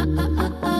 Uh, uh, uh, uh.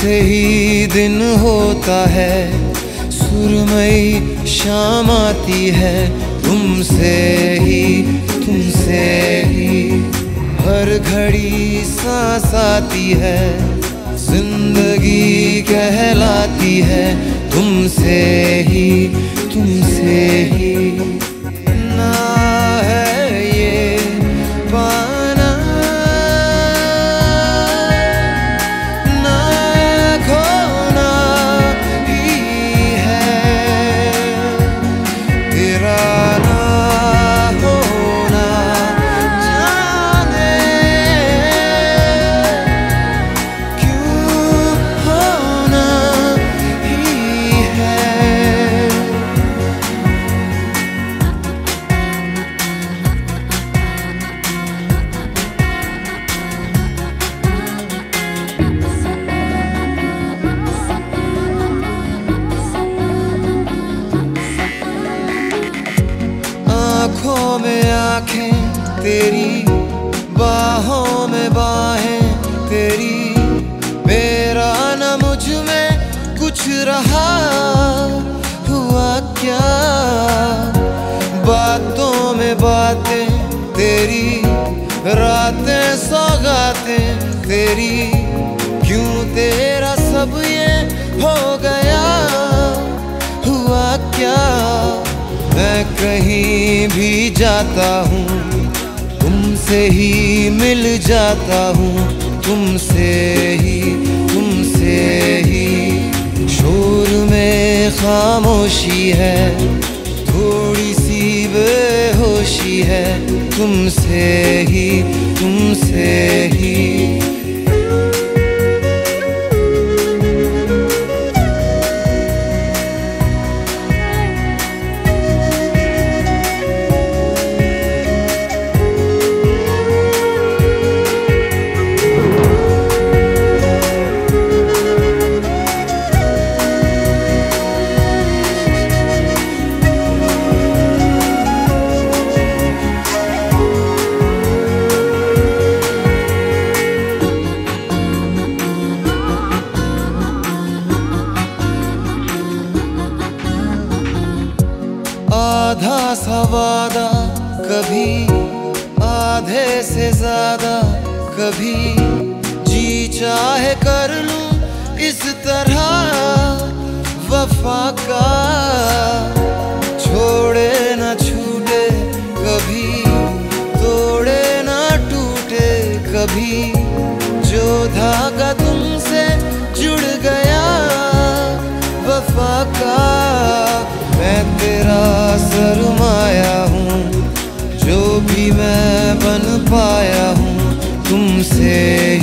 से ही दिन होता है, सुरमई शाम आती है, तुमसे ही तुमसे ही। हर घड़ी सांस आती है, ज़िंदगी कहलाती है, तुमसे ही तुमसे ही। आँखों में आँखें तेरी, बाहों में बाहें तेरी। मेरा न मुझमें कुछ रहा, हुआ क्या? बातों में बातें तेरी, रातें सौगातें तेरी। क्यों तेरा सब ये हो कहीं भी जाता हूँ, तुमसे ही मिल जाता हूँ, तुमसे ही तुमसे ही। शोर में खामोशी है, थोड़ी सी बेहोशी है, तुमसे ही तुमसे ही। आधा सा वादा, कभी आधे से ज़्यादा, कभी जी चाहे कर लूँ इस तरह, वफा का।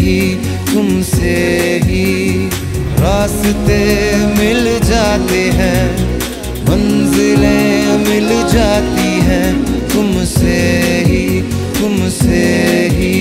ही तुमसे ही रास्ते मिल जाते हैं, मंजिलें मिल जाती हैं, तुमसे ही तुमसे ही।